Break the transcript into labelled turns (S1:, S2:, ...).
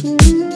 S1: Mm-hmm.